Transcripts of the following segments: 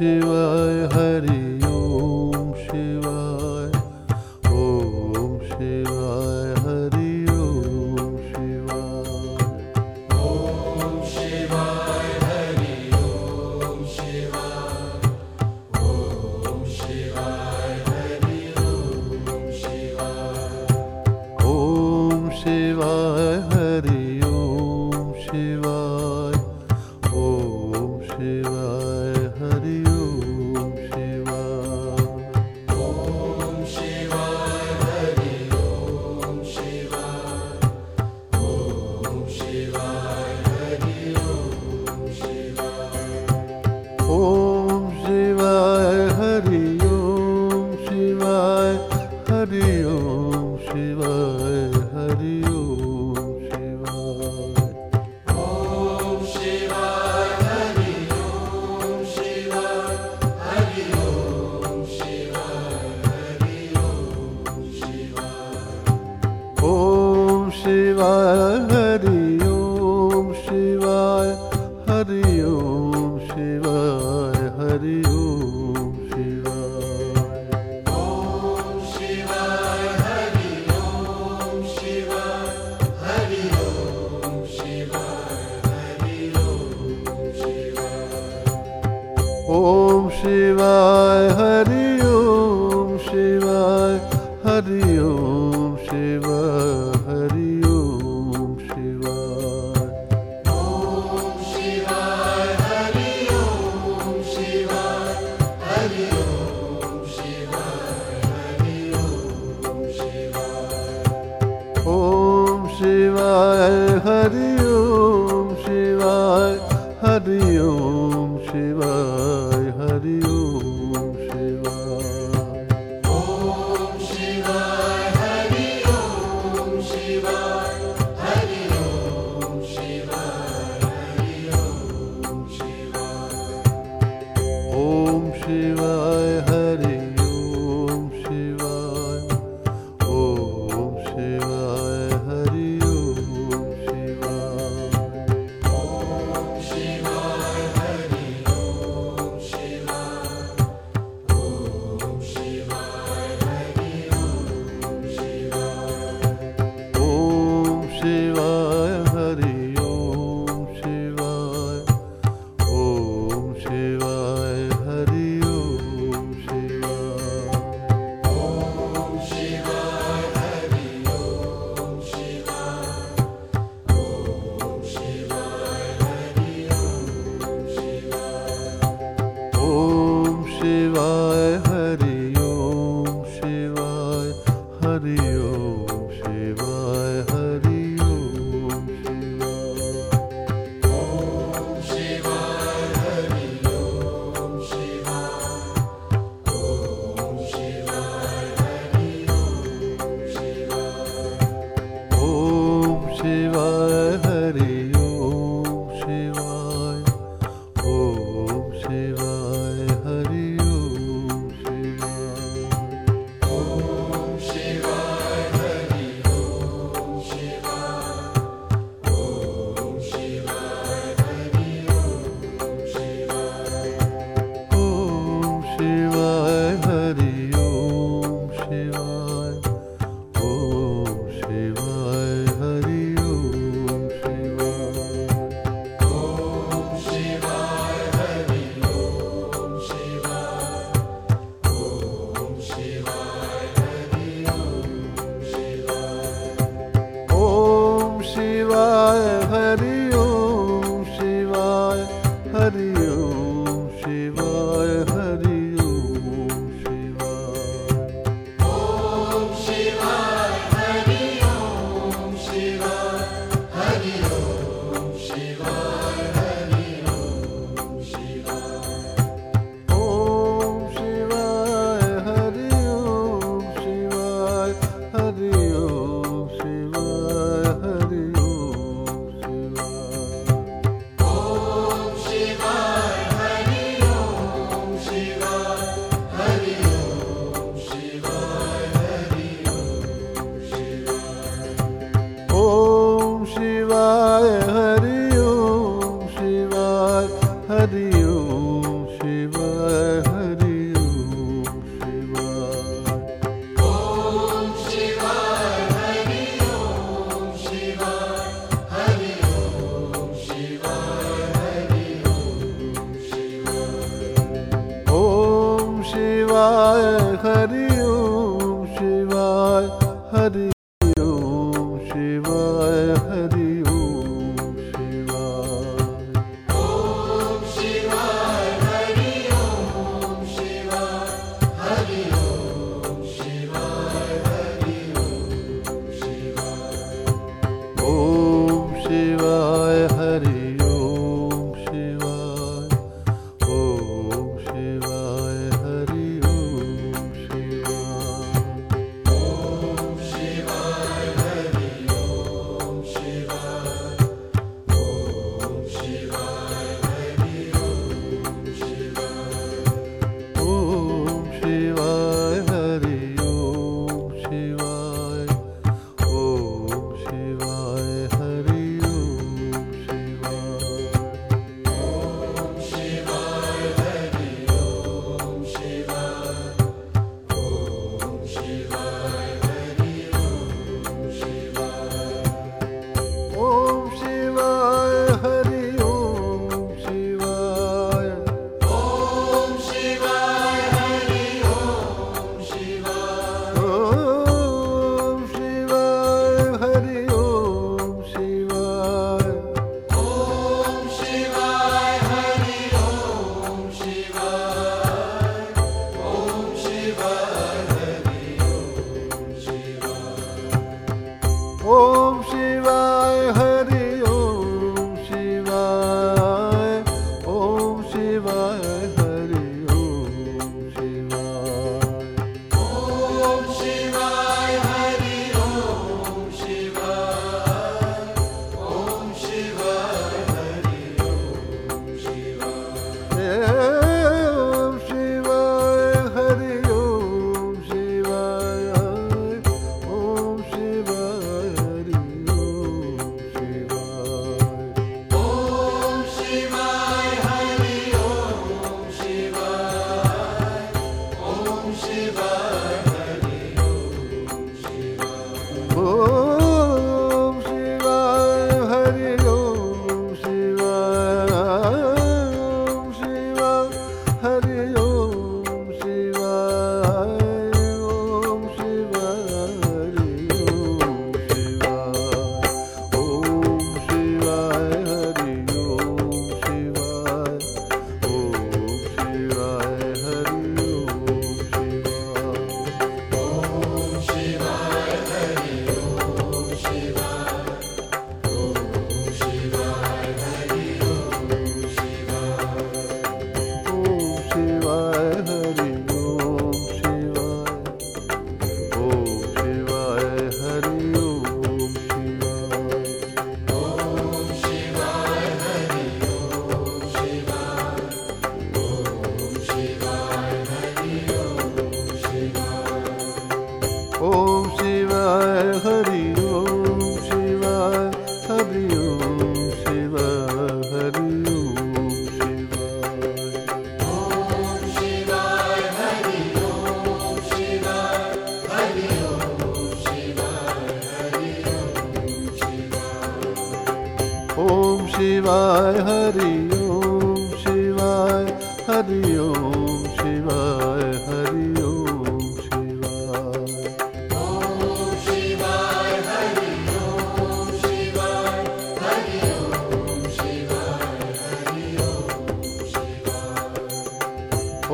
Shiva Oh. शिवाय हरि ओं शिवा ॐ शिवाय हरि ओ शिवा हरि ओं शिवा हरि ओ शिवा ॐ शिवाय। हरि ओं शिवाय हरि ओं शिवाय हरि ओं शिवा ॐ शिवाय हरि ओ हरि ओं शिवा हरि ओं शिवा ॐ शिवाय। शिवाय हरि ओम शिवाय हरि शिवाय हरि ओं शिवाय हरि ओं शिवाय हरि ओं शिवाय। शिवाय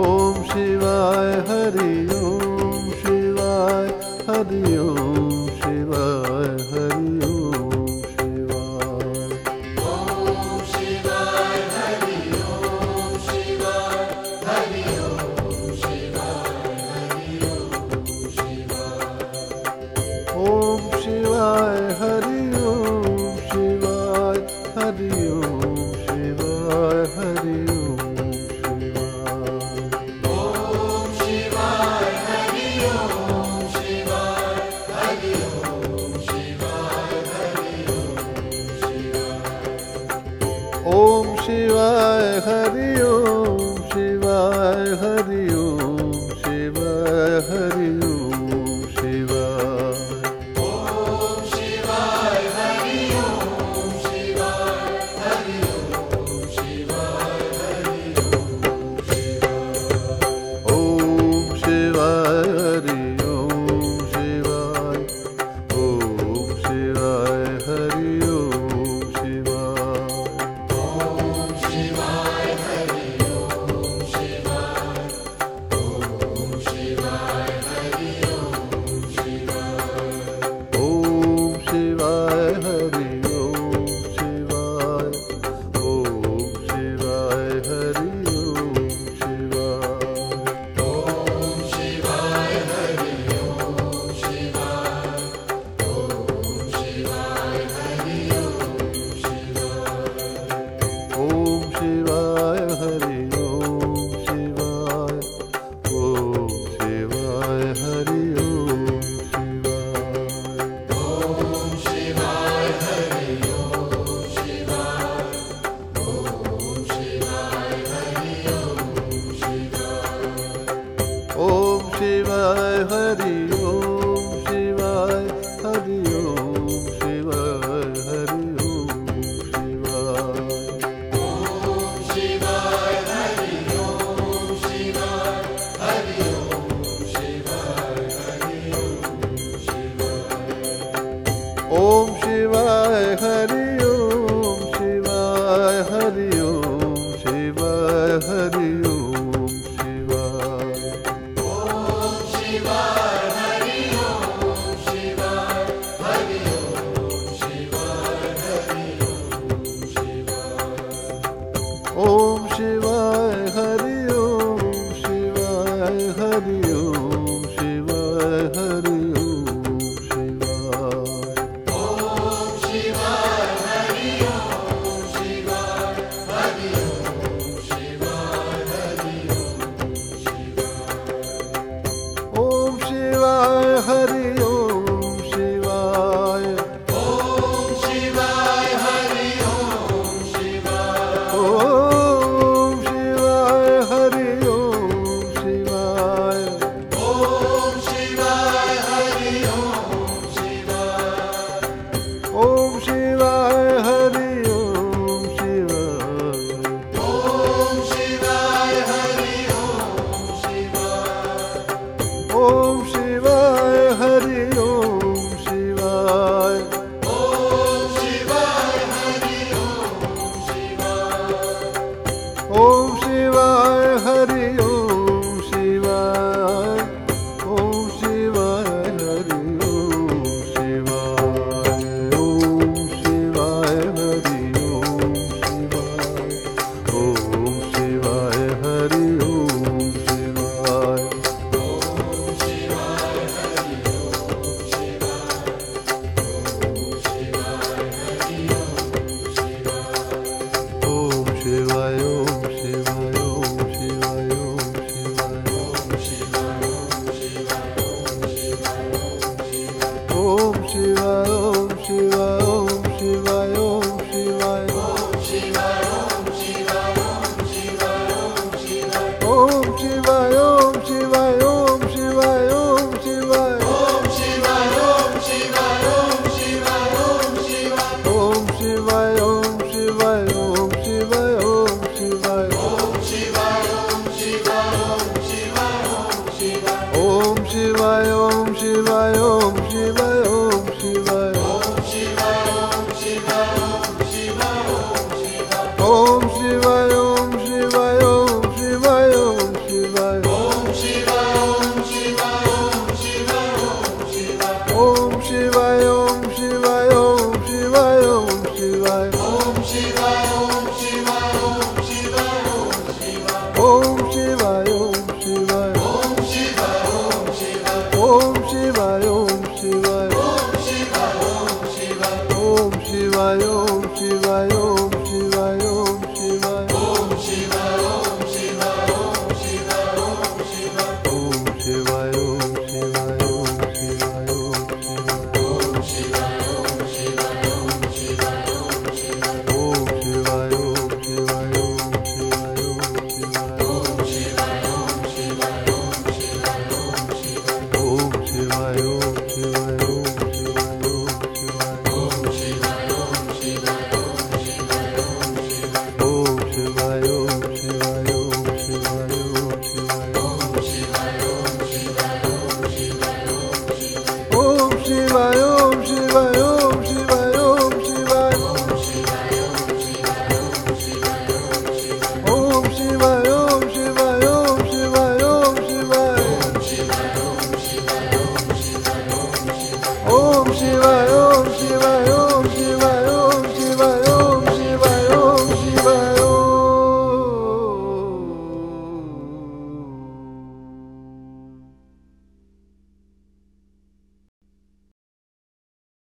ॐ शिवाय हरि ओं शिवाय हरि ओं ॐ शिवाय हरि